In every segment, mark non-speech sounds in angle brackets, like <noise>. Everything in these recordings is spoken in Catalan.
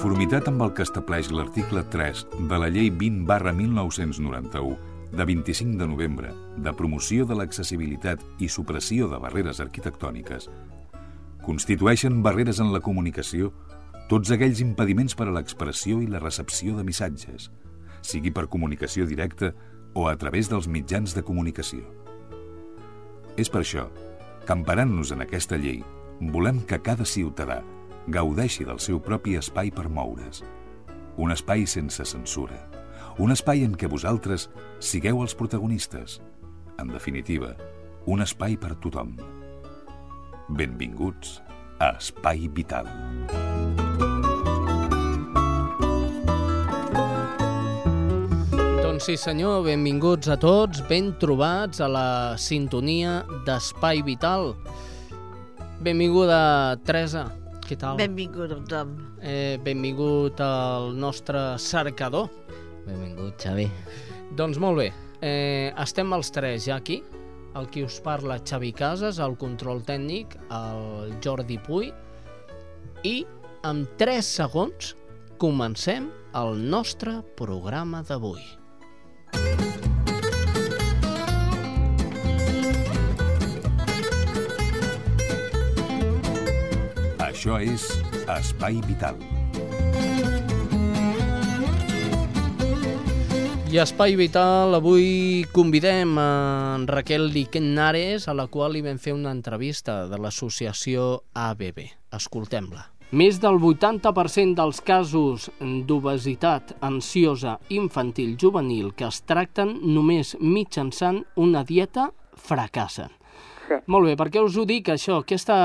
conformitat amb el que estableix l'article 3 de la Llei 20 barra 1991 de 25 de novembre de promoció de l'accessibilitat i supressió de barreres arquitectòniques, constitueixen barreres en la comunicació tots aquells impediments per a l'expressió i la recepció de missatges, sigui per comunicació directa o a través dels mitjans de comunicació. És per això que, emparant-nos en aquesta llei, volem que cada ciutadà gaudeixi del seu propi espai per moure's. Un espai sense censura. Un espai en què vosaltres sigueu els protagonistes. En definitiva, un espai per tothom. Benvinguts a Espai Vital. Doncs sí senyor, benvinguts a tots, ben trobats a la sintonia d'Espai Vital. Benvinguda, Teresa. Què tal? Benvingut a tothom. Eh, benvingut al nostre cercador. Benvingut, Xavi. Doncs molt bé, eh, estem els tres ja aquí. El qui us parla, Xavi Casas, el control tècnic, el Jordi Puy. I en 3 segons comencem el nostre programa d'avui. Això és Espai Vital. I a Espai Vital avui convidem a en Raquel Liquenares, a la qual li vam fer una entrevista de l'associació ABB. Escoltem-la. Més del 80% dels casos d'obesitat ansiosa infantil juvenil que es tracten només mitjançant una dieta fracassen. Sí. Molt bé, per què us ho dic això? Aquesta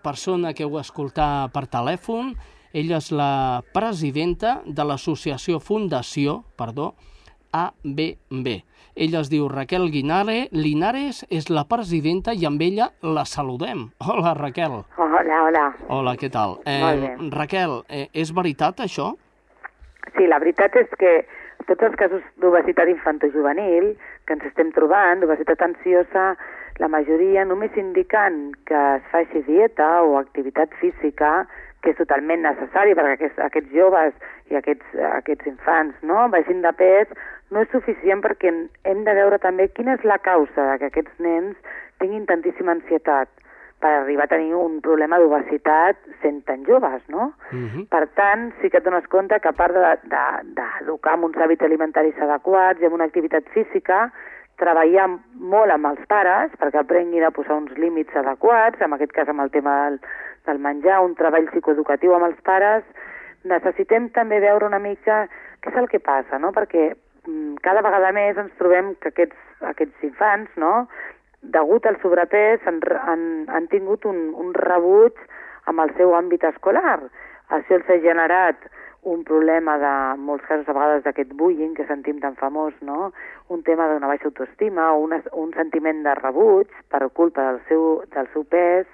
persona que heu escoltat per telèfon, ella és la presidenta de l'associació Fundació, perdó, ABB. Ella es diu Raquel Guinare, Linares és la presidenta i amb ella la saludem. Hola, Raquel. Hola, hola. Hola, què tal? Eh, Molt bé. Raquel, eh, és veritat això? Sí, la veritat és que tots els casos d'obesitat infantojuvenil que ens estem trobant, d'obesitat ansiosa, la majoria només indiquen que es faci dieta o activitat física, que és totalment necessari perquè aquests, aquests joves i aquests, aquests infants no, baixin de pes, no és suficient perquè hem de veure també quina és la causa de que aquests nens tinguin tantíssima ansietat per arribar a tenir un problema d'obesitat sent tan joves, no? Uh -huh. Per tant, sí que et dones compte que a part d'educar de, de, amb uns hàbits alimentaris adequats i amb una activitat física, treballar molt amb els pares perquè aprenguin a posar uns límits adequats, en aquest cas amb el tema del, del menjar, un treball psicoeducatiu amb els pares, necessitem també veure una mica què és el que passa, no? perquè mm, cada vegada més ens trobem que aquests, aquests infants, no? degut al sobrepès, han, han, han tingut un, un rebuig amb el seu àmbit escolar. Això els ha generat un problema de, molts casos a vegades d'aquest bullying que sentim tan famós, no? un tema d'una baixa autoestima o una, un sentiment de rebuig per culpa del seu, del seu pes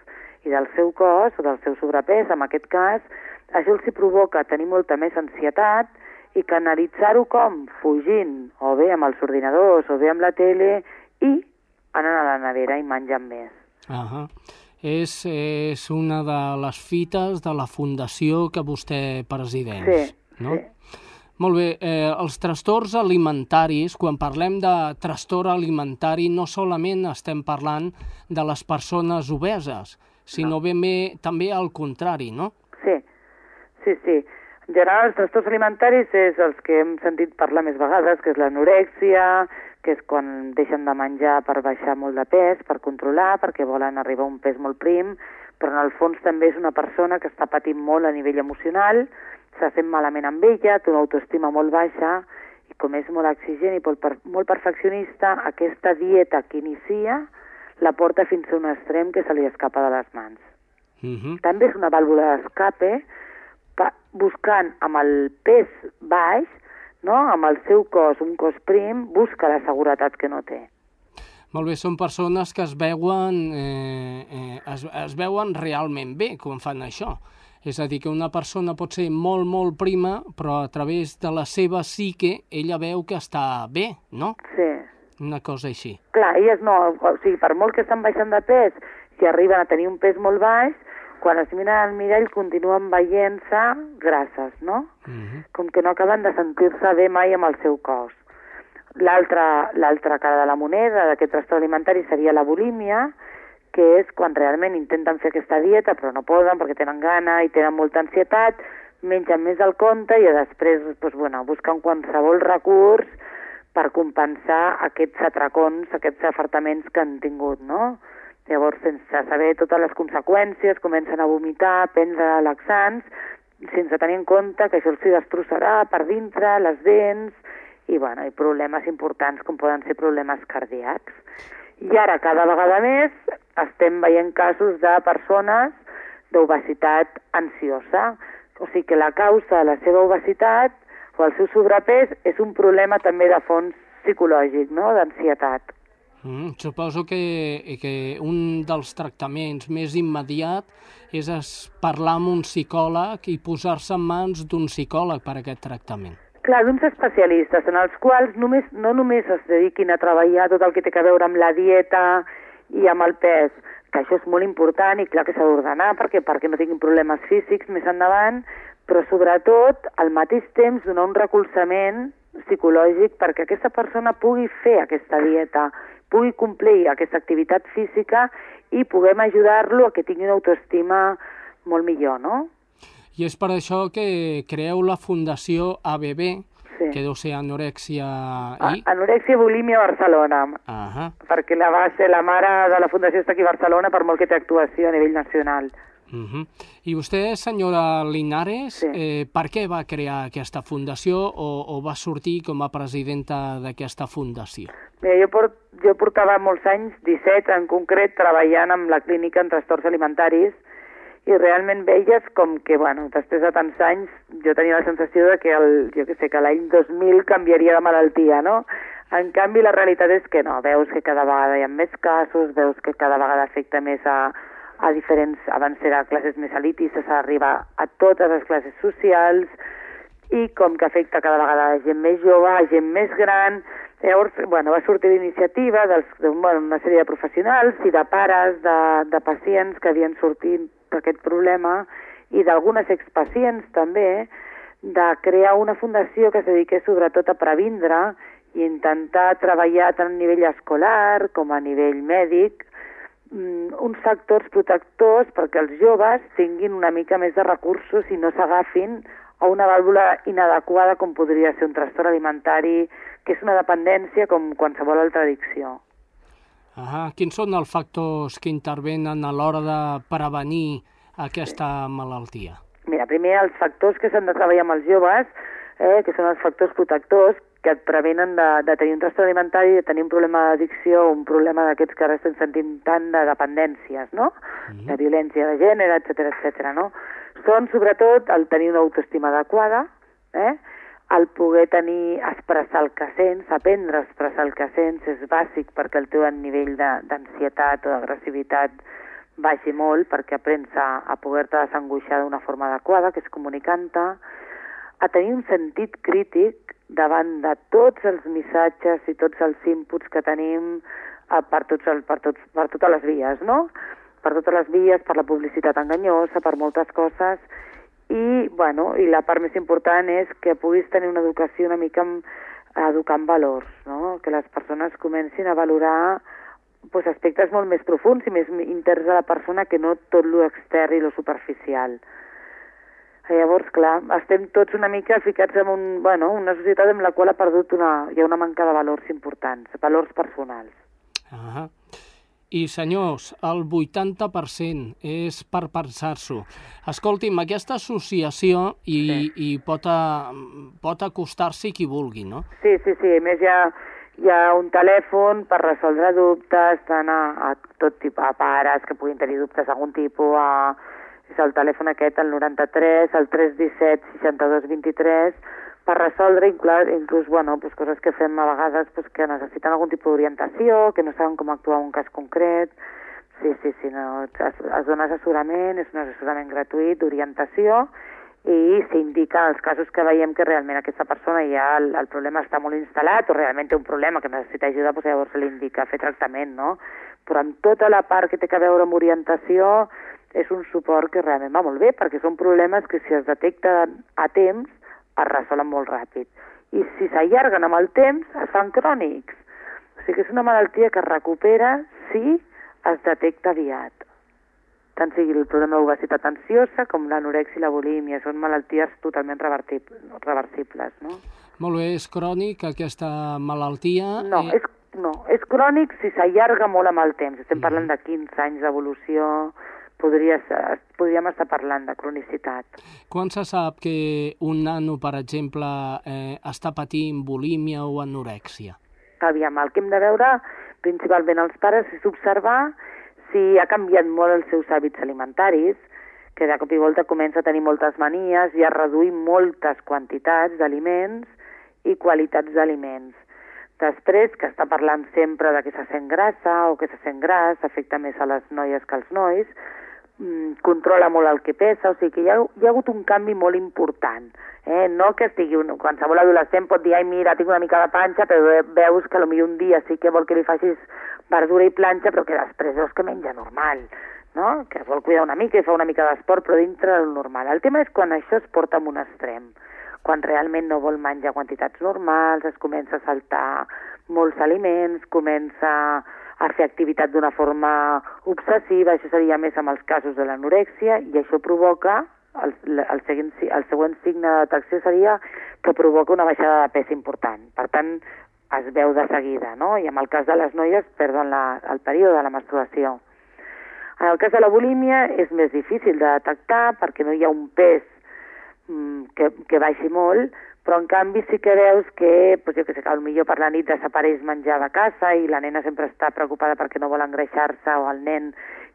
i del seu cos o del seu sobrepès, en aquest cas, això els hi provoca tenir molta més ansietat i canalitzar-ho com? Fugint, o bé amb els ordinadors, o bé amb la tele, i anant a la nevera i menjant més. Ahà. És, és una de les fites de la fundació que vostè presideix, Sí, no? sí. Molt bé, eh, els trastorns alimentaris, quan parlem de trastorn alimentari, no solament estem parlant de les persones obeses, sinó ben bé també al contrari, no? Sí, sí, sí. En general, els trastorns alimentaris és els que hem sentit parlar més vegades, que és l'anorèxia, que és quan deixen de menjar per baixar molt de pes, per controlar, perquè volen arribar a un pes molt prim, però en el fons també és una persona que està patint molt a nivell emocional, se sent malament amb ella, té una autoestima molt baixa, i com és molt exigent i molt, per, molt perfeccionista, aquesta dieta que inicia la porta fins a un extrem que se li escapa de les mans. Uh -huh. També és una vàlvula d'escape buscant amb el pes baix, no? amb el seu cos, un cos prim, busca la seguretat que no té. Molt bé, són persones que es veuen, eh, eh, es, es veuen realment bé quan fan això. És a dir, que una persona pot ser molt, molt prima, però a través de la seva psique ella veu que està bé, no? Sí. Una cosa així. Clar, elles no, o sigui, per molt que estan baixant de pes, si arriben a tenir un pes molt baix, quan es miren al mirall continuen veient-se grasses, no? Uh -huh. Com que no acaben de sentir-se bé mai amb el seu cos. L'altra cara de la moneda d'aquest trastorn alimentari seria la bulímia, que és quan realment intenten fer aquesta dieta però no poden perquè tenen gana i tenen molta ansietat, mengen més del compte i després doncs, bueno, busquen qualsevol recurs per compensar aquests atracons, aquests afartaments que han tingut, no? Llavors, sense saber totes les conseqüències, comencen a vomitar, a prendre laxants, sense tenir en compte que això els destrossarà per dintre, les dents, i, bueno, i problemes importants com poden ser problemes cardíacs. I ara, cada vegada més, estem veient casos de persones d'obesitat ansiosa. O sigui que la causa de la seva obesitat o el seu sobrepès és un problema també de fons psicològic, no?, d'ansietat. Mm, suposo que, que un dels tractaments més immediat és es parlar amb un psicòleg i posar-se en mans d'un psicòleg per a aquest tractament. Clar, d'uns especialistes en els quals només, no només es dediquin a treballar tot el que té a veure amb la dieta i amb el pes, que això és molt important i clar que s'ha d'ordenar perquè, perquè no tinguin problemes físics més endavant, però sobretot al mateix temps donar un recolzament psicològic perquè aquesta persona pugui fer aquesta dieta, pugui complir aquesta activitat física i puguem ajudar-lo a que tingui una autoestima molt millor, no? I és per això que creeu la Fundació ABB, Sí. que deu ser anorèxia A- i... Anorèxia i bulímia Barcelona, Ahà. perquè la base, la mare de la Fundació està aquí a Barcelona per molt que té actuació a nivell nacional. Uh -huh. I vostè, senyora Linares, Sí. eh, per què va crear aquesta fundació o, o va sortir com a presidenta d'aquesta fundació? Mira, jo, port, jo portava molts anys, 17 en concret, treballant amb la clínica en trastorns alimentaris i realment veies com que, bueno, després de tants anys, jo tenia la sensació de que, el, jo que sé, que l'any 2000 canviaria de malaltia, no? En canvi, la realitat és que no, veus que cada vegada hi ha més casos, veus que cada vegada afecta més a, a diferents, abans era classes més elitistes, arriba a totes les classes socials, i com que afecta cada vegada a gent més jove, a gent més gran, llavors, bueno, va sortir l'iniciativa dels- de bueno, una sèrie de professionals i de pares de, de pacients que havien sortit d'aquest problema i d'algunes expacients també, de crear una fundació que es dediqués sobretot a previndre i intentar treballar tant a nivell escolar com a nivell mèdic uns factors protectors perquè els joves tinguin una mica més de recursos i no s'agafin a una vàlvula inadequada com podria ser un trastorn alimentari, que és una dependència com qualsevol altra addicció. Ahà. Quins són els factors que intervenen a l'hora de prevenir aquesta malaltia? Mira, primer els factors que s'han de treballar amb els joves, eh, que són els factors protectors, que et prevenen de, de tenir un trastorn alimentari, de tenir un problema d'addicció, un problema d'aquests que ara estem sentint tant de dependències, no? Mhm. De violència de gènere, etc etc. no? Són sobretot el tenir una autoestima adequada, eh? el poder tenir, expressar el que sents, aprendre a expressar el que sents és bàsic perquè el teu nivell d'ansietat o d'agressivitat baixi molt perquè aprens a, a poder-te desangoixar d'una forma adequada, que és comunicant-te, a tenir un sentit crític davant de tots els missatges i tots els inputs que tenim eh, per, tots el, per, tots, per totes les vies, no? Per totes les vies, per la publicitat enganyosa, per moltes coses, i, bueno, i la part més important és que puguis tenir una educació una mica amb, educant valors, no? que les persones comencin a valorar pues, aspectes molt més profuns i més interns de la persona que no tot lo extern i lo superficial. Llavors, clar, estem tots una mica ficats en un, bueno, una societat en la qual ha perdut una, hi ha una manca de valors importants, valors personals. Ahà. I senyors, el 80% és per pensar-s'ho. Escolti'm, aquesta associació i, Sí. i pot, a, pot acostar-s'hi qui vulgui, no? Sí, sí, sí, a més hi ha, hi ha un telèfon per resoldre dubtes, tant a, a tot tipus, a pares que puguin tenir dubtes d'algun tipus, a, és el telèfon aquest, el 93, el 317 62 23, per resoldre inclús, bueno, pues, coses que fem a vegades pues, que necessiten algun tipus d'orientació, que no saben com actuar en un cas concret. Sí, sí, sí, no, es, es dona assessorament, és un assessorament gratuït d'orientació i s'indica els casos que veiem que realment aquesta persona ja el, el problema està molt instal·lat o realment té un problema que necessita ajuda, doncs llavors se li indica fer tractament, no? Però amb tota la part que té que veure amb orientació és un suport que realment va molt bé, perquè són problemes que si es detecten a temps es resolen molt ràpid. I si s'allarguen amb el temps, es fan crònics. O sigui que és una malaltia que es recupera si es detecta aviat. Tant sigui el problema d'obesitat ansiosa com l'anorexia i la bulímia. Són malalties totalment reversibles, no? Molt bé, és crònic aquesta malaltia? No, eh... és, no, és crònic si s'allarga molt amb el temps. Estem parlant de 15 anys d'evolució, podria ser, podríem estar parlant de cronicitat. Quan se sap que un nano, per exemple, eh, està patint bulímia o anorèxia? Aviam, el que hem de veure principalment els pares és observar si ha canviat molt els seus hàbits alimentaris, que de cop i volta comença a tenir moltes manies i a reduir moltes quantitats d'aliments i qualitats d'aliments. Després, que està parlant sempre de que se sent grassa o que se sent gras, afecta més a les noies que als nois, controla molt el que pesa, o sigui que hi ha, hi ha hagut un canvi molt important. Eh? No que estigui, un, qualsevol adolescent pot dir, ai mira, tinc una mica de panxa, però veus que potser un dia sí que vol que li facis verdura i planxa, però que després veus que menja normal, no? que vol cuidar una mica i fa una mica d'esport, però dintre del normal. El tema és quan això es porta a un extrem, quan realment no vol menjar quantitats normals, es comença a saltar molts aliments, comença a fer activitat d'una forma obsessiva, això seria més amb els casos de l'anorèxia, i això provoca, el, el, següent, el següent signe de detecció seria que provoca una baixada de pes important. Per tant, es veu de seguida, no? I en el cas de les noies perden la, el període de la menstruació. En el cas de la bulímia és més difícil de detectar perquè no hi ha un pes mm, que, que baixi molt, però en canvi sí que veus que, pues jo que sé, que potser per la nit desapareix menjar de casa i la nena sempre està preocupada perquè no vol engreixar-se o el nen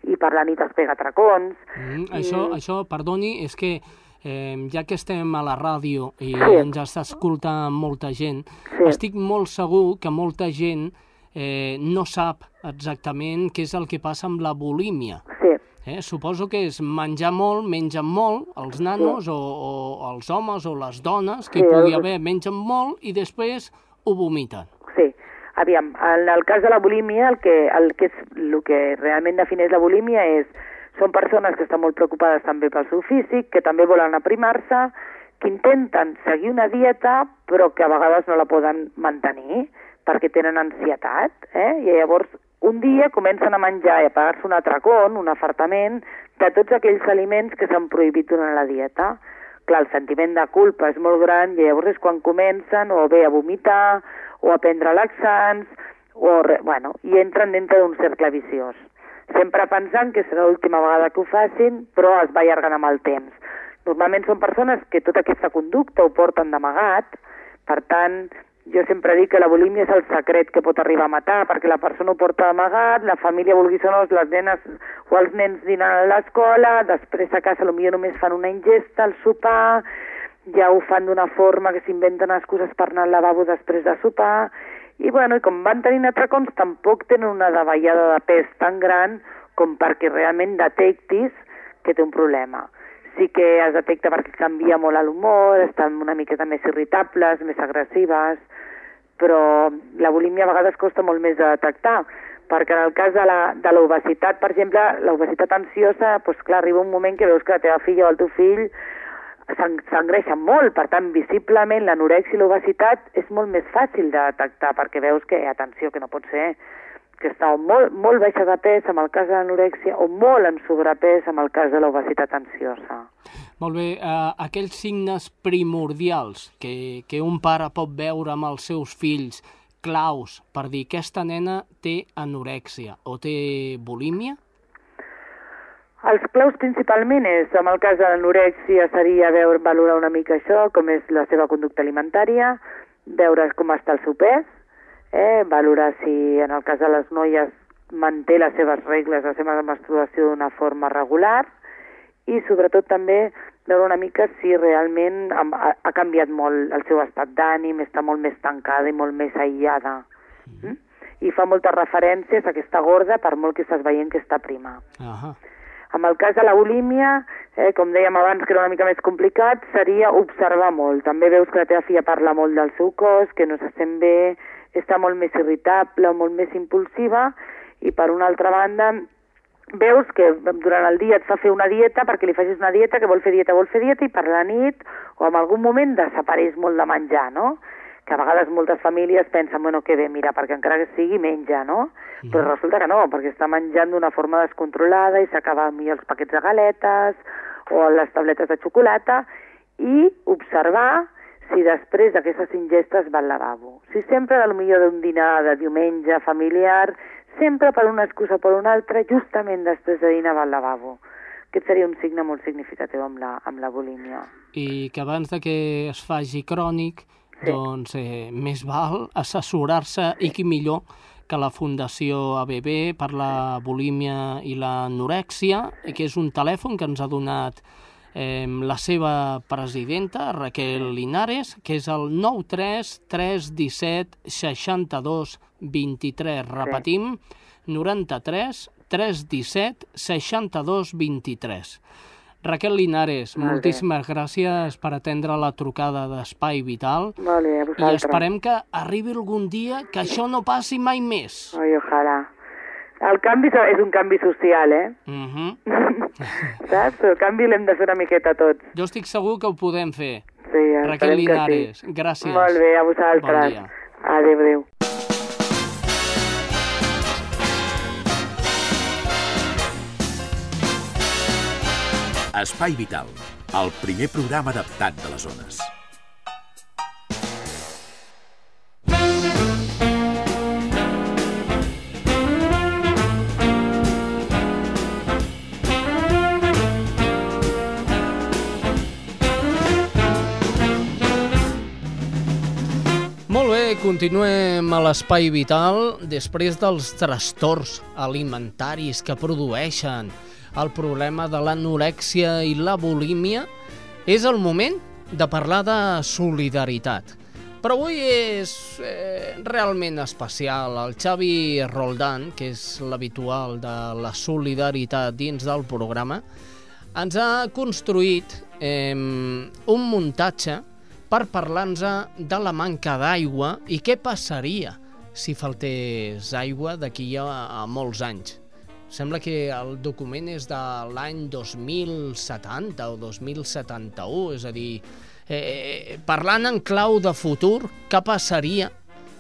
i per la nit es pega tracons. Mm, I... això, això, perdoni, és que eh, ja que estem a la ràdio i sí. ens està escoltant molta gent, sí. estic molt segur que molta gent eh, no sap exactament què és el que passa amb la bulímia. Sí. Eh? Suposo que és menjar molt, mengen molt, els nanos sí. o, o els homes o les dones, que sí, hi pugui haver, mengen molt i després ho vomiten. Sí, aviam, en el cas de la bulímia, el que, el que, és, el que realment defineix la bulímia és són persones que estan molt preocupades també pel seu físic, que també volen aprimar-se, que intenten seguir una dieta però que a vegades no la poden mantenir perquè tenen ansietat, eh? i llavors un dia comencen a menjar i a pagar-se un atracón, un afartament, de tots aquells aliments que s'han prohibit durant la dieta. Clar, el sentiment de culpa és molt gran i llavors és quan comencen o bé a vomitar o a prendre laxants, o, bueno, i entren dintre d'un cercle viciós. Sempre pensant que serà l'última vegada que ho facin, però es va allargant amb el temps. Normalment són persones que tota aquesta conducta ho porten d'amagat, per tant, jo sempre dic que la bulímia és el secret que pot arribar a matar, perquè la persona ho porta amagat, la família, vulguis o no, les nenes o els nens dinant a l'escola, després a casa potser només fan una ingesta, el sopar, ja ho fan d'una forma que s'inventen excuses per anar al lavabo després de sopar, i bueno, i com van tenint atracons, tampoc tenen una davallada de pes tan gran com perquè realment detectis que té un problema. Sí que es detecta perquè canvia molt l'humor, estan una miqueta més irritables, més agressives, però la bulímia a vegades costa molt més de detectar, perquè en el cas de l'obesitat, per exemple, l'obesitat ansiosa, doncs clar, arriba un moment que veus que la teva filla o el teu fill s'engreixen molt, per tant, visiblement l'anorexia i l'obesitat és molt més fàcil de detectar, perquè veus que, atenció, que no pot ser, que està molt, molt baixa de pes amb el cas de l'anorexia o molt en sobrepès amb el cas de l'obesitat ansiosa. Molt bé, uh, aquells signes primordials que, que un pare pot veure amb els seus fills, claus per dir que aquesta nena té anorèxia o té bulímia? Els claus principalment és, en el cas de l'anorèxia seria veure, valorar una mica això, com és la seva conducta alimentària, veure com està el seu pes, eh, valorar si en el cas de les noies manté les seves regles, la seva menstruació d'una forma regular, i sobretot també veure una mica si realment ha, ha canviat molt el seu estat d'ànim, està molt més tancada i molt més aïllada. Mm? I fa moltes referències a aquesta gorda per molt que estàs veient que està prima. -huh. En el cas de la bulímia, eh, com dèiem abans que era una mica més complicat, seria observar molt. També veus que la teva filla parla molt del seu cos, que no se sent bé, està molt més irritable, molt més impulsiva, i per una altra banda veus que durant el dia et fa fer una dieta perquè li facis una dieta, que vol fer dieta, vol fer dieta, i per la nit o en algun moment desapareix molt de menjar, no? Que a vegades moltes famílies pensen, bueno, que bé, mira, perquè encara que sigui menja, no? Mm. Però resulta que no, perquè està menjant d'una forma descontrolada i s'acaba millor els paquets de galetes o les tabletes de xocolata i observar si després d'aquestes ingestes va al lavabo. Si sempre, del millor d'un dinar de diumenge familiar, sempre per una excusa o per una altra, justament després de dinar va al lavabo. Aquest seria un signe molt significatiu amb la, amb la bulímia. I que abans de que es faci crònic, sí. doncs eh, més val assessorar-se i qui millor que la Fundació ABB per la bulímia i l'anorèxia, que és un telèfon que ens ha donat eh, la seva presidenta, Raquel Linares, que és el 93 317 62 23. Repetim, 93 317 62 23. Raquel Linares, vale. moltíssimes gràcies per atendre la trucada d'Espai Vital. Vale, I esperem que arribi algun dia que això no passi mai més. Ai, ojalà. El canvi és un canvi social, eh? Uh <laughs> -huh. Saps? El canvi l'hem de fer una miqueta tots. Jo estic segur que ho podem fer. Sí, Raquel Linares, sí. gràcies. Molt bé, a vosaltres. Bon dia. Adéu, adéu. Espai Vital, el primer programa adaptat de les zones. Continuem a l'Espai Vital després dels trastorns alimentaris que produeixen el problema de l'anorèxia i la bulímia. És el moment de parlar de solidaritat. Però avui és eh, realment especial. El Xavi Roldán, que és l'habitual de la solidaritat dins del programa, ens ha construït eh, un muntatge per parlar-nos de la manca d'aigua i què passaria si faltés aigua d'aquí a, a molts anys. Sembla que el document és de l'any 2070 o 2071, és a dir, eh, parlant en clau de futur, què passaria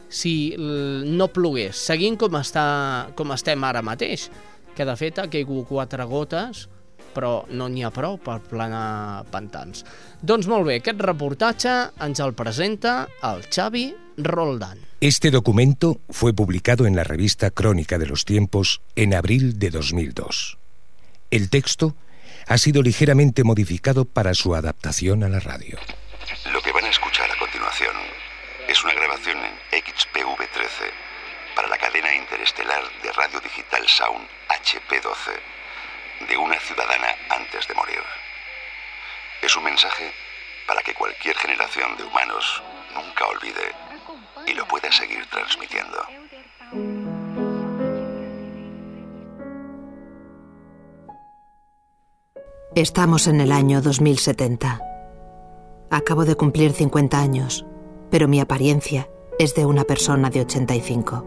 si no plogués, seguint com, està, com estem ara mateix, que de fet ha caigut quatre gotes però no n'hi ha prou per planar pantans. Doncs molt bé, aquest reportatge ens el presenta el Xavi Roldán. Este documento fue publicado en la revista Crónica de los Tiempos en abril de 2002. El texto ha sido ligeramente modificado para su adaptación a la radio. Lo que van a escuchar a continuación es una grabación en XPV13 para la cadena interestelar de radio digital Sound HP12 de una ciudadana antes de morir. Es un mensaje para que cualquier generación de humanos nunca olvide y lo pueda seguir transmitiendo. Estamos en el año 2070. Acabo de cumplir 50 años, pero mi apariencia es de una persona de 85.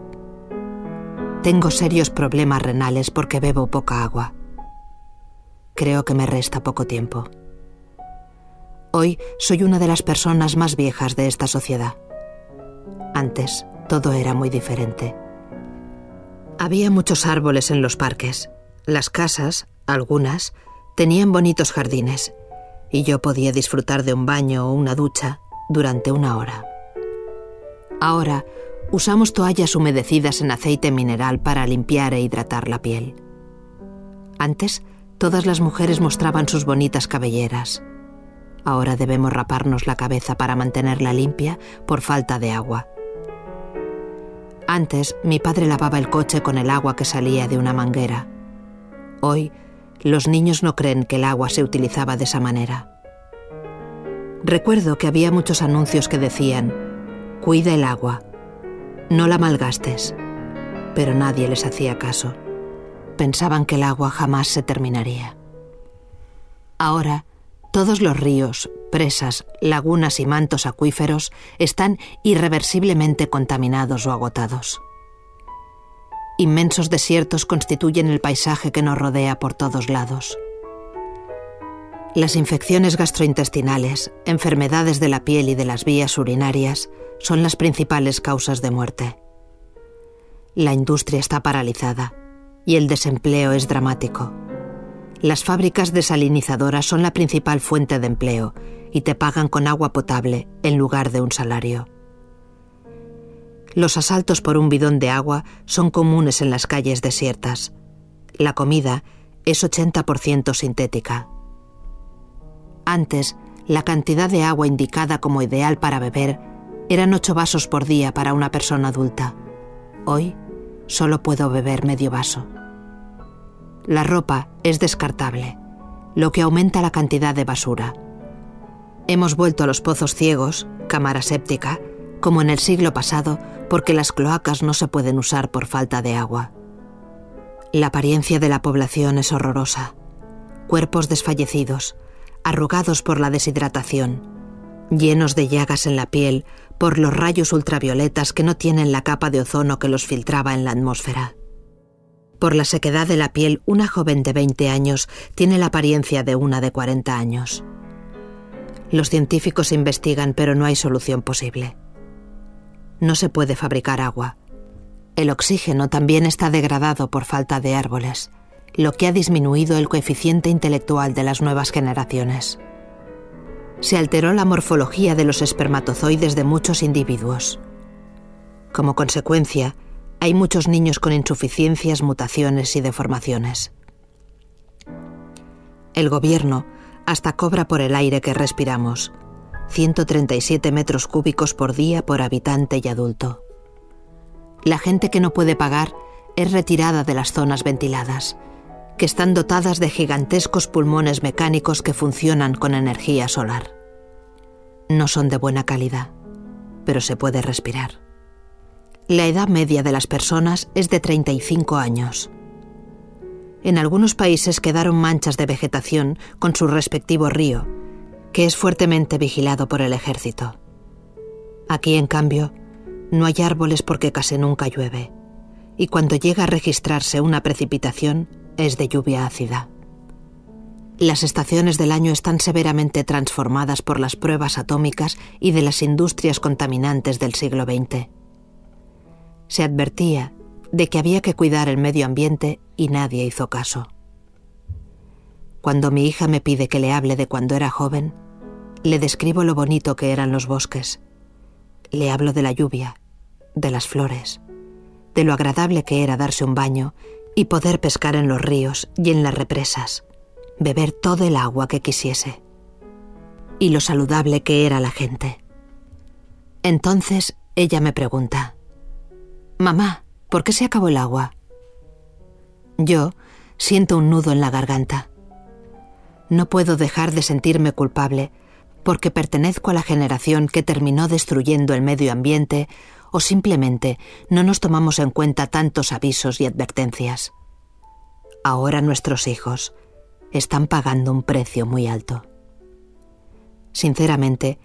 Tengo serios problemas renales porque bebo poca agua. Creo que me resta poco tiempo. Hoy soy una de las personas más viejas de esta sociedad. Antes todo era muy diferente. Había muchos árboles en los parques. Las casas, algunas, tenían bonitos jardines y yo podía disfrutar de un baño o una ducha durante una hora. Ahora usamos toallas humedecidas en aceite mineral para limpiar e hidratar la piel. Antes Todas las mujeres mostraban sus bonitas cabelleras. Ahora debemos raparnos la cabeza para mantenerla limpia por falta de agua. Antes mi padre lavaba el coche con el agua que salía de una manguera. Hoy los niños no creen que el agua se utilizaba de esa manera. Recuerdo que había muchos anuncios que decían, cuida el agua, no la malgastes, pero nadie les hacía caso pensaban que el agua jamás se terminaría. Ahora, todos los ríos, presas, lagunas y mantos acuíferos están irreversiblemente contaminados o agotados. Inmensos desiertos constituyen el paisaje que nos rodea por todos lados. Las infecciones gastrointestinales, enfermedades de la piel y de las vías urinarias son las principales causas de muerte. La industria está paralizada y el desempleo es dramático. Las fábricas desalinizadoras son la principal fuente de empleo y te pagan con agua potable en lugar de un salario. Los asaltos por un bidón de agua son comunes en las calles desiertas. La comida es 80% sintética. Antes, la cantidad de agua indicada como ideal para beber eran 8 vasos por día para una persona adulta. Hoy solo puedo beber medio vaso. La ropa es descartable, lo que aumenta la cantidad de basura. Hemos vuelto a los pozos ciegos, cámara séptica, como en el siglo pasado, porque las cloacas no se pueden usar por falta de agua. La apariencia de la población es horrorosa. Cuerpos desfallecidos, arrugados por la deshidratación, llenos de llagas en la piel por los rayos ultravioletas que no tienen la capa de ozono que los filtraba en la atmósfera. Por la sequedad de la piel, una joven de 20 años tiene la apariencia de una de 40 años. Los científicos investigan, pero no hay solución posible. No se puede fabricar agua. El oxígeno también está degradado por falta de árboles lo que ha disminuido el coeficiente intelectual de las nuevas generaciones. Se alteró la morfología de los espermatozoides de muchos individuos. Como consecuencia, hay muchos niños con insuficiencias, mutaciones y deformaciones. El gobierno hasta cobra por el aire que respiramos, 137 metros cúbicos por día por habitante y adulto. La gente que no puede pagar es retirada de las zonas ventiladas que están dotadas de gigantescos pulmones mecánicos que funcionan con energía solar. No son de buena calidad, pero se puede respirar. La edad media de las personas es de 35 años. En algunos países quedaron manchas de vegetación con su respectivo río, que es fuertemente vigilado por el ejército. Aquí, en cambio, no hay árboles porque casi nunca llueve, y cuando llega a registrarse una precipitación, es de lluvia ácida. Las estaciones del año están severamente transformadas por las pruebas atómicas y de las industrias contaminantes del siglo XX. Se advertía de que había que cuidar el medio ambiente y nadie hizo caso. Cuando mi hija me pide que le hable de cuando era joven, le describo lo bonito que eran los bosques. Le hablo de la lluvia, de las flores, de lo agradable que era darse un baño y poder pescar en los ríos y en las represas, beber todo el agua que quisiese. Y lo saludable que era la gente. Entonces ella me pregunta, Mamá, ¿por qué se acabó el agua? Yo siento un nudo en la garganta. No puedo dejar de sentirme culpable porque pertenezco a la generación que terminó destruyendo el medio ambiente o simplemente no nos tomamos en cuenta tantos avisos y advertencias. Ahora nuestros hijos están pagando un precio muy alto. Sinceramente,